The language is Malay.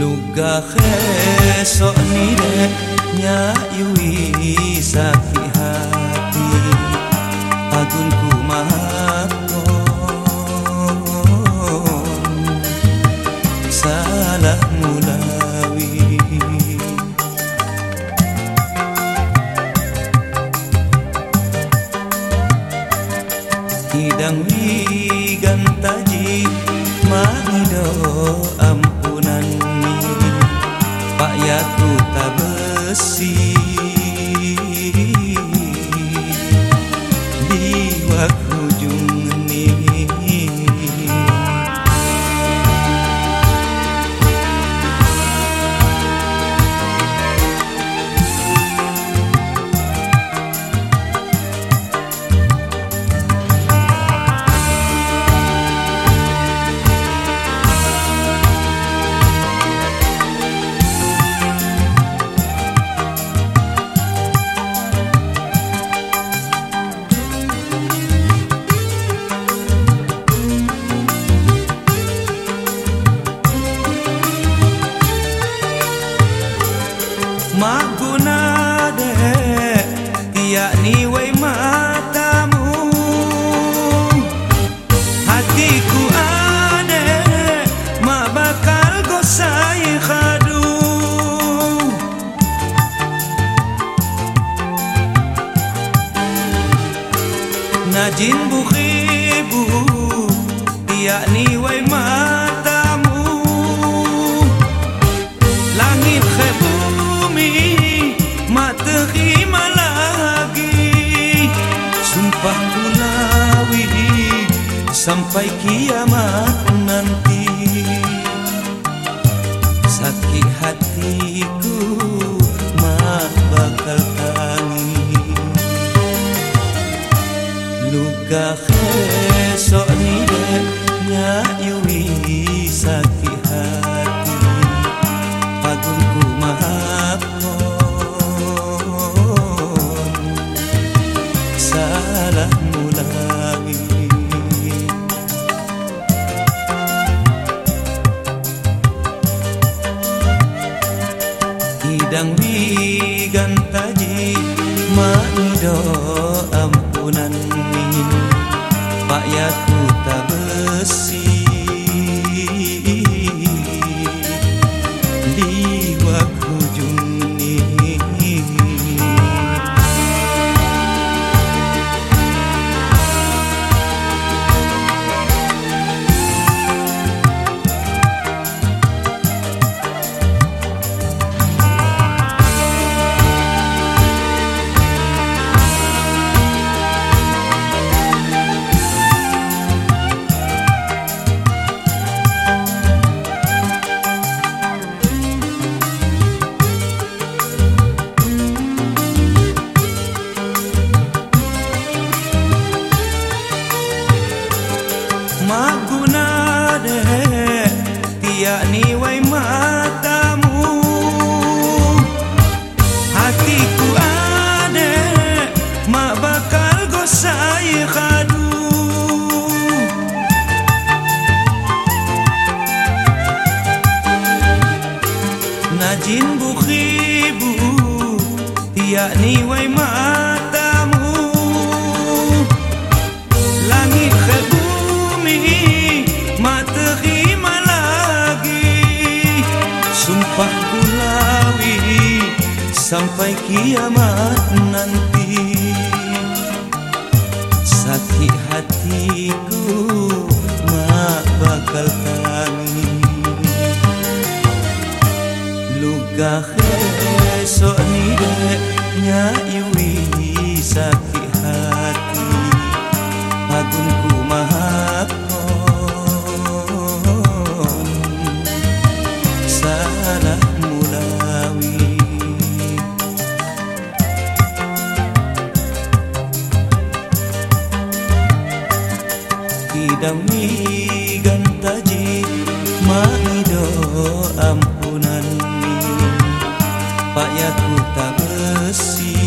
Luga khesok ni dek Nyayui sakit hati. Agunku mahakon Salah mulawi. Hidang wigan taji Mahido ampunan ni Pak Yaku tak besi Najin bukhibu tiak ni wai matamu. Langit ke bumi Mak terima lagi Sumpah kulawi Sampai kiamat nanti. Sakit hatiku Hidang wigan taji Ma'ido tiak ni wai matamu. Hatiku ade mak bakal gosai khadu Najin bukhibu tiak ni wai matamu. Langit ke bumi Sumpah kulawi Sampai kiamat nanti. Sakit hatiku Mak bakal tangi Luka khesok ni dek Nyayui sakit Hidang wigan taji Ma'ido ampunan. Pak Yaku tak besi